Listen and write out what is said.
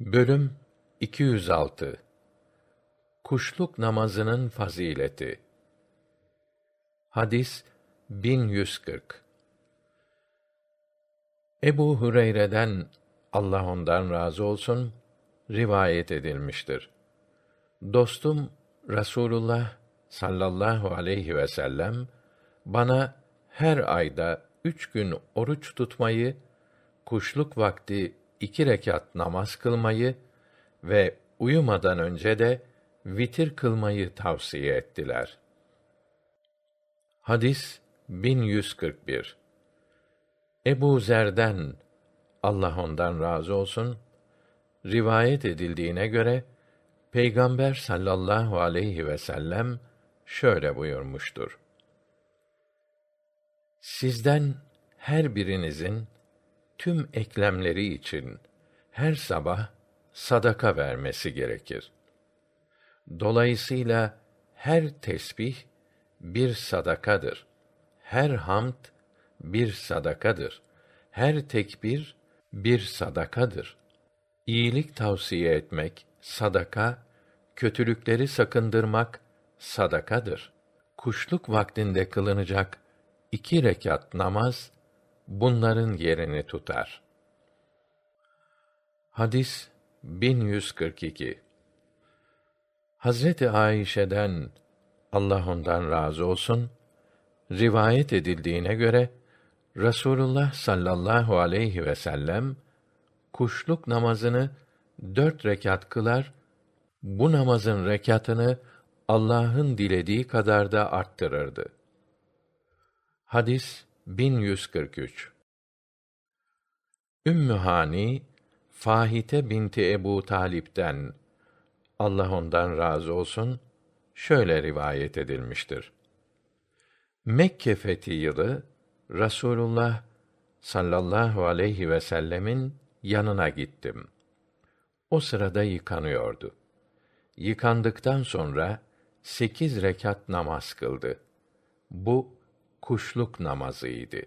Bölüm 206 Kuşluk namazının fazileti. Hadis 1140 Ebu Hureyre'den Allah ondan razı olsun rivayet edilmiştir. Dostum Rasulullah sallallahu aleyhi ve sellem bana her ayda üç gün oruç tutmayı, kuşluk vakti iki rekat namaz kılmayı ve uyumadan önce de vitir kılmayı tavsiye ettiler. Hadis 1141 Ebu Zer'den Allah ondan razı olsun rivayet edildiğine göre Peygamber sallallahu aleyhi ve sellem şöyle buyurmuştur. Sizden her birinizin tüm eklemleri için her sabah sadaka vermesi gerekir. Dolayısıyla her tesbih bir sadakadır. Her hamd bir sadakadır. Her tekbir bir sadakadır. İyilik tavsiye etmek sadaka, kötülükleri sakındırmak sadakadır. Kuşluk vaktinde kılınacak iki rekat namaz bunların yerini tutar. Hadis 1142 Hazreti Ayşe'den Allah ondan razı olsun rivayet edildiğine göre Rasulullah sallallahu aleyhi ve sellem kuşluk namazını dört rekat kılar, bu namazın rekatını Allah'ın dilediği kadar da arttırırdı. Hadis 1143 Ümmü Hani Fahite binti Ebu Talip'ten Allah ondan razı olsun şöyle rivayet edilmiştir. Mekke fethi yılı Rasulullah sallallahu aleyhi ve sellemin yanına gittim. O sırada yıkanıyordu. Yıkandıktan sonra sekiz rekat namaz kıldı. Bu kuşluk namazıydı.